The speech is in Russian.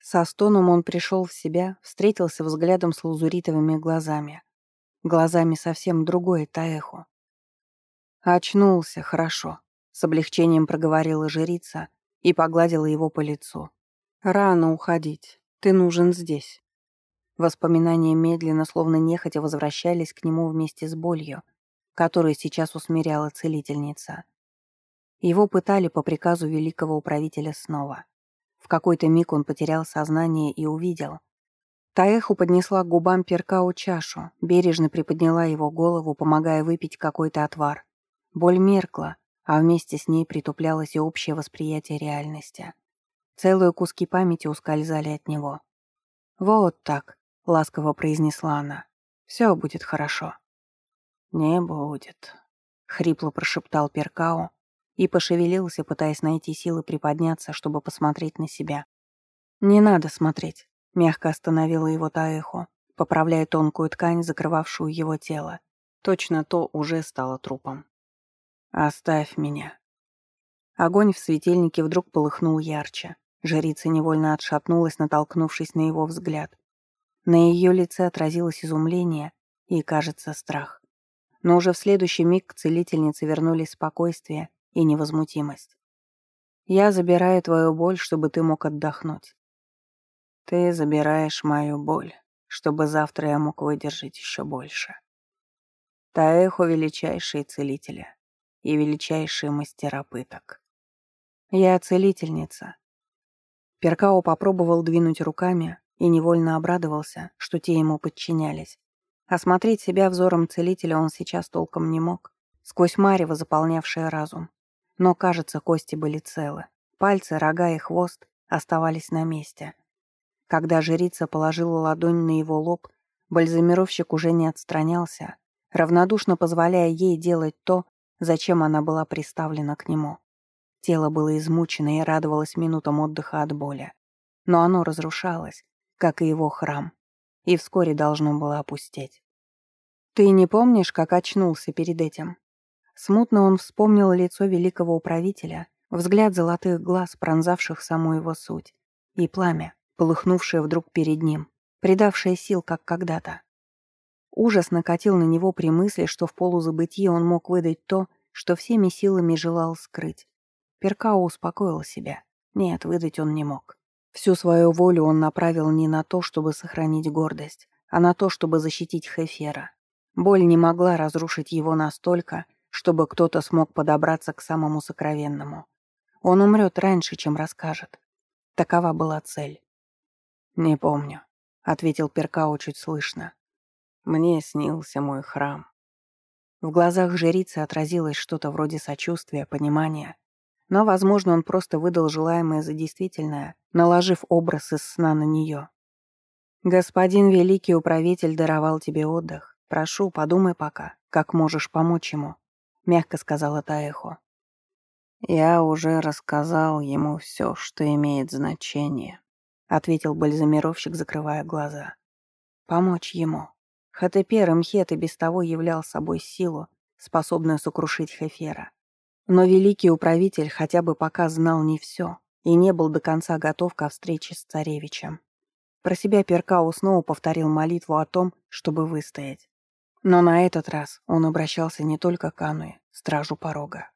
Со стоном он пришел в себя, встретился взглядом с лазуритовыми глазами. Глазами совсем другой Таэху. «Очнулся, хорошо», — с облегчением проговорила жрица и погладила его по лицу. «Рано уходить. Ты нужен здесь». Воспоминания медленно, словно нехотя, возвращались к нему вместе с болью, которую сейчас усмиряла целительница. Его пытали по приказу великого управителя снова. В какой-то миг он потерял сознание и увидел. Таэху поднесла к губам перкау чашу, бережно приподняла его голову, помогая выпить какой-то отвар. Боль меркла, а вместе с ней притуплялось и общее восприятие реальности. Целые куски памяти ускользали от него. «Вот так», — ласково произнесла она. «Все будет хорошо». «Не будет», — хрипло прошептал Перкао и пошевелился, пытаясь найти силы приподняться, чтобы посмотреть на себя. «Не надо смотреть», — мягко остановила его Таэхо, поправляя тонкую ткань, закрывавшую его тело. Точно то уже стало трупом. «Оставь меня». Огонь в светильнике вдруг полыхнул ярче. Жрица невольно отшатнулась, натолкнувшись на его взгляд. На ее лице отразилось изумление и, кажется, страх. Но уже в следующий миг к целительнице вернулись спокойствие и невозмутимость. «Я забираю твою боль, чтобы ты мог отдохнуть. Ты забираешь мою боль, чтобы завтра я мог выдержать еще больше. Таэхо — величайшие целители и величайшие мастера пыток. Я целительница. Перкао попробовал двинуть руками и невольно обрадовался, что те ему подчинялись. Осмотреть себя взором целителя он сейчас толком не мог, сквозь марево заполнявшее разум. Но, кажется, кости были целы. Пальцы, рога и хвост оставались на месте. Когда жрица положила ладонь на его лоб, бальзамировщик уже не отстранялся, равнодушно позволяя ей делать то, зачем она была приставлена к нему. Тело было измучено и радовалось минутам отдыха от боли. Но оно разрушалось, как и его храм, и вскоре должно было опустеть. «Ты не помнишь, как очнулся перед этим?» Смутно он вспомнил лицо великого управителя, взгляд золотых глаз, пронзавших саму его суть, и пламя, полыхнувшее вдруг перед ним, придавшее сил, как когда-то. Ужас накатил на него при мысли, что в полузабытии он мог выдать то, что всеми силами желал скрыть. Перкао успокоил себя. Нет, выдать он не мог. Всю свою волю он направил не на то, чтобы сохранить гордость, а на то, чтобы защитить Хефера. Боль не могла разрушить его настолько, чтобы кто-то смог подобраться к самому сокровенному. Он умрет раньше, чем расскажет. Такова была цель. «Не помню», — ответил Перкао чуть слышно. Мне снился мой храм. В глазах жрицы отразилось что-то вроде сочувствия, понимания. Но, возможно, он просто выдал желаемое за действительное, наложив образ из сна на нее. «Господин великий управитель даровал тебе отдых. Прошу, подумай пока, как можешь помочь ему», — мягко сказала Таэхо. «Я уже рассказал ему все, что имеет значение», — ответил бальзамировщик, закрывая глаза. «Помочь ему. Хатепер Мхет и без того являл собой силу, способную сокрушить Хефера. Но великий управитель хотя бы пока знал не все и не был до конца готов ко встрече с царевичем. Про себя Перкау снова повторил молитву о том, чтобы выстоять. Но на этот раз он обращался не только к Ануе, стражу порога.